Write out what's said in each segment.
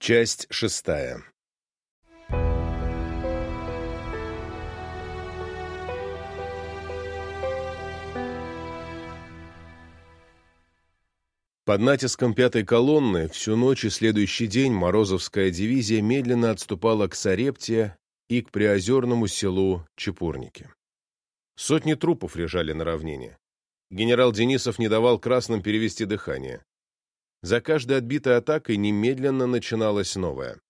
Часть шестая Под натиском пятой колонны всю ночь и следующий день Морозовская дивизия медленно отступала к Сарепте и к приозерному селу Чепурники. Сотни трупов лежали на равнине. Генерал Денисов не давал красным перевести дыхание. За каждой отбитой атакой немедленно начиналась новая.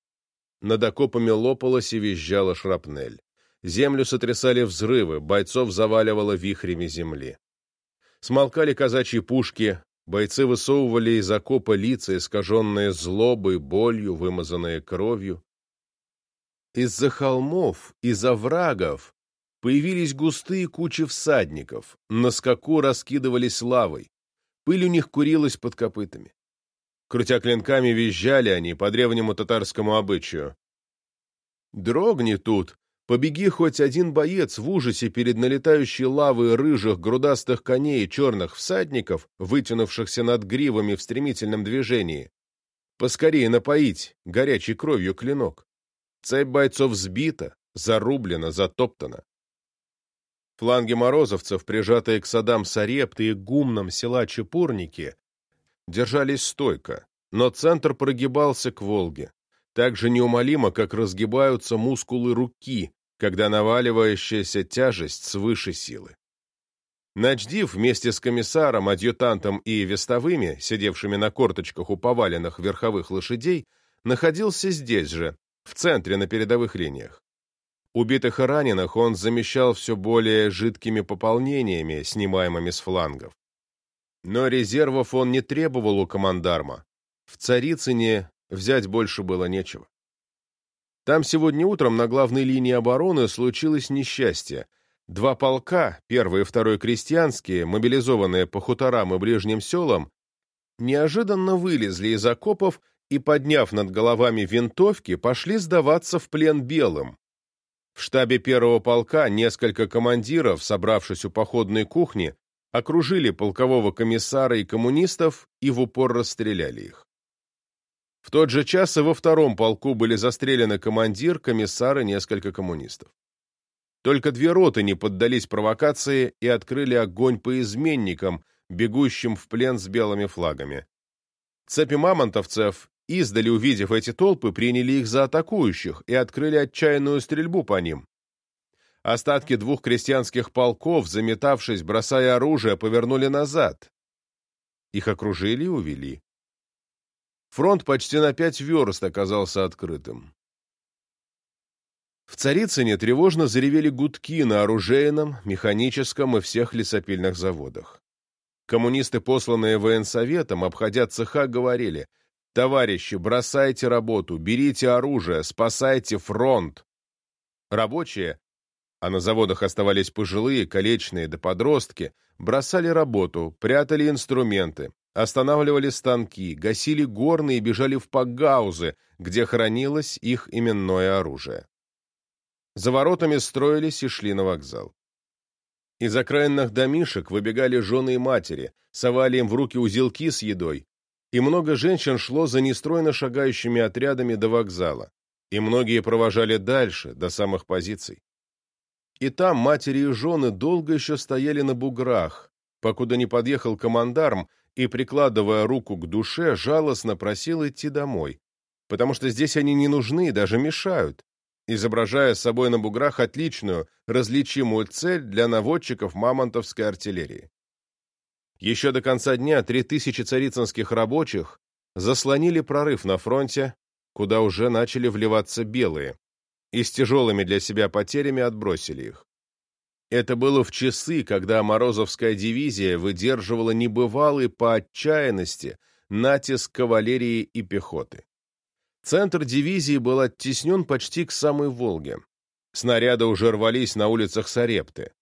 Над окопами лопалась и визжала шрапнель. Землю сотрясали взрывы, бойцов заваливало вихрями земли. Смолкали казачьи пушки, бойцы высовывали из окопа лица, искаженные злобой, болью, вымазанные кровью. Из-за холмов, из-за врагов появились густые кучи всадников, на скаку раскидывались лавой, пыль у них курилась под копытами. Крутя клинками, визжали они по древнему татарскому обычаю. «Дрогни тут! Побеги хоть один боец в ужасе перед налетающей лавой рыжих грудастых коней и черных всадников, вытянувшихся над гривами в стремительном движении. Поскорее напоить горячей кровью клинок. Цепь бойцов сбита, зарублена, затоптана. Фланги морозовцев, прижатые к садам Сарепты и гумнам села Чепурники, держались стойко, но центр прогибался к Волге, так же неумолимо, как разгибаются мускулы руки, когда наваливающаяся тяжесть свыше силы. Начдив вместе с комиссаром, адъютантом и вестовыми, сидевшими на корточках у поваленных верховых лошадей, находился здесь же, в центре на передовых линиях. Убитых и раненых он замещал все более жидкими пополнениями, снимаемыми с флангов. Но резервов он не требовал у командарма. В Царицыне взять больше было нечего. Там сегодня утром на главной линии обороны случилось несчастье. Два полка, первый и второй крестьянские, мобилизованные по хуторам и ближним селам, неожиданно вылезли из окопов и, подняв над головами винтовки, пошли сдаваться в плен белым. В штабе первого полка несколько командиров, собравшись у походной кухни, окружили полкового комиссара и коммунистов и в упор расстреляли их. В тот же час и во втором полку были застрелены командир, комиссар и несколько коммунистов. Только две роты не поддались провокации и открыли огонь по изменникам, бегущим в плен с белыми флагами. Цепи мамонтовцев, издали увидев эти толпы, приняли их за атакующих и открыли отчаянную стрельбу по ним. Остатки двух крестьянских полков, заметавшись, бросая оружие, повернули назад. Их окружили и увели. Фронт почти на пять верст оказался открытым. В Царицыне тревожно заревели гудки на оружейном, механическом и всех лесопильных заводах. Коммунисты, посланные военсоветом, обходя цеха, говорили «Товарищи, бросайте работу, берите оружие, спасайте фронт!» Рабочие, а на заводах оставались пожилые, колечные да подростки, бросали работу, прятали инструменты, останавливали станки, гасили горны и бежали в пагаузы, где хранилось их именное оружие. За воротами строились и шли на вокзал. Из окраинных домишек выбегали жены и матери, совали им в руки узелки с едой, и много женщин шло за нестройно шагающими отрядами до вокзала, и многие провожали дальше, до самых позиций. И там матери и жены долго еще стояли на буграх, покуда не подъехал командарм и, прикладывая руку к душе, жалостно просил идти домой, потому что здесь они не нужны даже мешают, изображая с собой на буграх отличную, различимую цель для наводчиков мамонтовской артиллерии. Еще до конца дня три тысячи царицынских рабочих заслонили прорыв на фронте, куда уже начали вливаться белые, и с тяжелыми для себя потерями отбросили их. Это было в часы, когда Морозовская дивизия выдерживала небывалый по отчаянности натиск кавалерии и пехоты. Центр дивизии был оттеснен почти к самой Волге. Снаряды уже рвались на улицах Сарепты.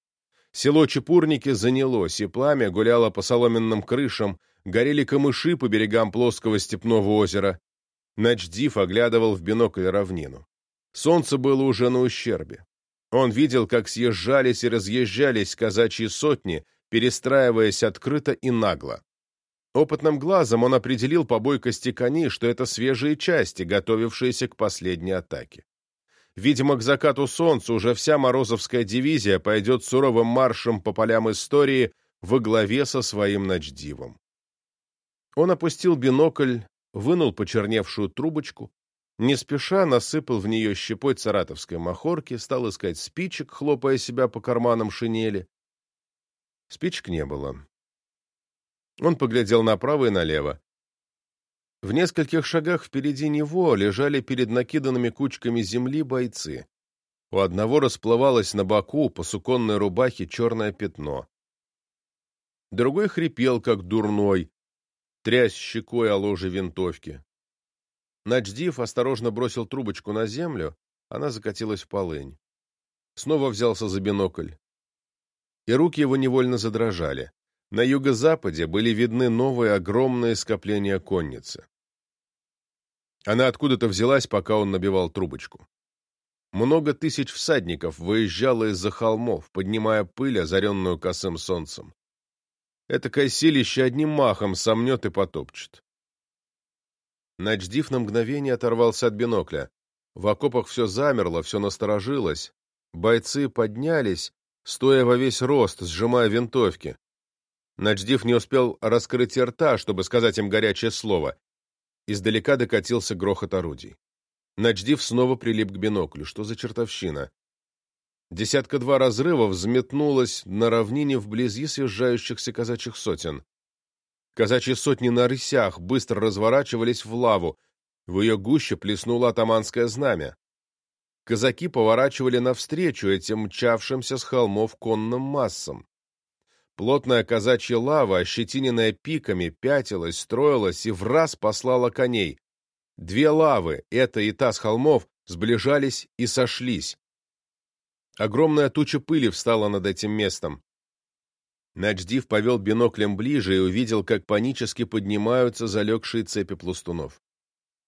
Село Чепурники занялось, и пламя гуляло по соломенным крышам, горели камыши по берегам плоского степного озера. Начдив оглядывал в бинокль равнину. Солнце было уже на ущербе. Он видел, как съезжались и разъезжались казачьи сотни, перестраиваясь открыто и нагло. Опытным глазом он определил по бойкости коней, что это свежие части, готовившиеся к последней атаке. Видимо, к закату солнца уже вся Морозовская дивизия пойдет суровым маршем по полям истории во главе со своим начдивом. Он опустил бинокль, вынул почерневшую трубочку, не спеша насыпал в нее щепой царатовской махорки, стал искать спичек, хлопая себя по карманам шинели. Спичек не было. Он поглядел направо и налево. В нескольких шагах впереди него лежали перед накиданными кучками земли бойцы. У одного расплывалось на боку по суконной рубахе черное пятно. Другой хрипел, как дурной, трясь щекой о ложе винтовки. Начдив осторожно бросил трубочку на землю, она закатилась в полынь. Снова взялся за бинокль. И руки его невольно задрожали. На юго-западе были видны новые огромные скопления конницы. Она откуда-то взялась, пока он набивал трубочку. Много тысяч всадников выезжало из-за холмов, поднимая пыль, озаренную косым солнцем. Этакое силище одним махом сомнет и потопчет. Начдив на мгновение оторвался от бинокля. В окопах все замерло, все насторожилось. Бойцы поднялись, стоя во весь рост, сжимая винтовки. Начдив не успел раскрыть рта, чтобы сказать им горячее слово. Издалека докатился грохот орудий. Начдив снова прилип к биноклю. Что за чертовщина? Десятка-два разрывов взметнулась на равнине вблизи съезжающихся казачьих сотен. Казачьи сотни на рысях быстро разворачивались в лаву. В ее гуще плеснуло атаманское знамя. Казаки поворачивали навстречу этим мчавшимся с холмов конным массам. Плотная казачья лава, ощетиненная пиками, пятилась, строилась и в раз послала коней. Две лавы, эта и та с холмов, сближались и сошлись. Огромная туча пыли встала над этим местом. Начдив повел биноклем ближе и увидел, как панически поднимаются залегшие цепи пластунов.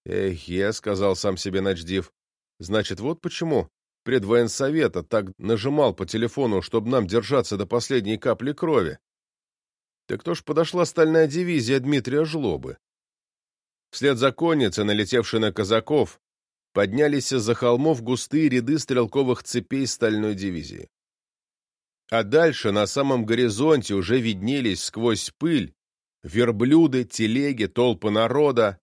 «Эх, я», — сказал сам себе Начдив, — «значит, вот почему предвоенсовета так нажимал по телефону, чтобы нам держаться до последней капли крови. Так кто ж подошла стальная дивизия Дмитрия Жлобы?» Вслед за конницей, налетевшей на казаков, поднялись из-за холмов густые ряды стрелковых цепей стальной дивизии. А дальше на самом горизонте уже виднелись сквозь пыль верблюды, телеги, толпы народа.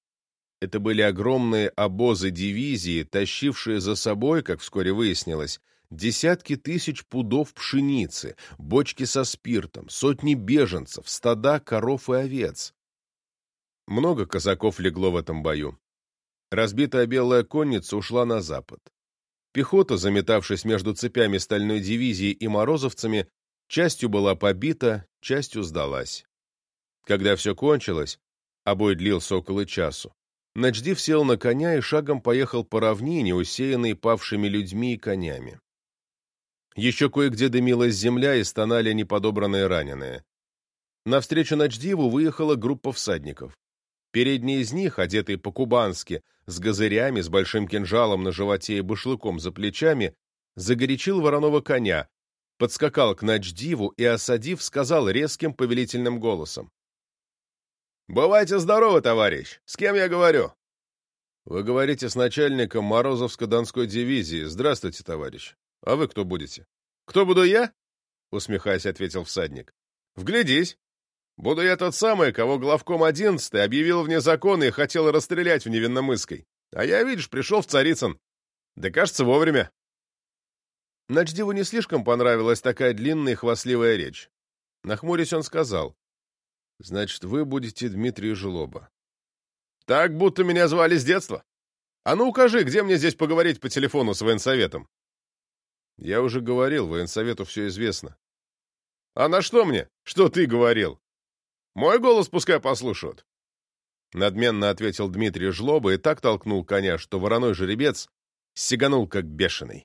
Это были огромные обозы дивизии, тащившие за собой, как вскоре выяснилось, десятки тысяч пудов пшеницы, бочки со спиртом, сотни беженцев, стада коров и овец. Много казаков легло в этом бою. Разбитая белая конница ушла на запад. Пехота, заметавшись между цепями стальной дивизии и морозовцами, частью была побита, частью сдалась. Когда все кончилось, а бой длился около часу, Начдив сел на коня и шагом поехал по равнине, усеянной павшими людьми и конями. Еще кое-где дымилась земля и стонали неподобранные раненые. Навстречу Начдиву выехала группа всадников. Передний из них, одетый по-кубански, с газырями, с большим кинжалом на животе и башлыком за плечами, загорячил вороного коня, подскакал к Начдиву и, осадив, сказал резким повелительным голосом. «Бывайте здоровы, товарищ! С кем я говорю?» «Вы говорите с начальником Морозовско-Донской дивизии. Здравствуйте, товарищ. А вы кто будете?» «Кто буду я?» — усмехаясь, ответил всадник. «Вглядись. Буду я тот самый, кого главком одиннадцатый объявил вне закона и хотел расстрелять в Невинномысской. А я, видишь, пришел в Царицын. Да, кажется, вовремя. Начдиву не слишком понравилась такая длинная и хвастливая речь. Нахмурясь, он сказал. «Значит, вы будете Дмитрий Жлоба». «Так, будто меня звали с детства. А ну укажи, где мне здесь поговорить по телефону с военсоветом?» «Я уже говорил, военсовету все известно». «А на что мне? Что ты говорил?» Мой голос пускай послушают. Надменно ответил Дмитрий Жлоба и так толкнул коня, что вороной жеребец сиганул как бешеный.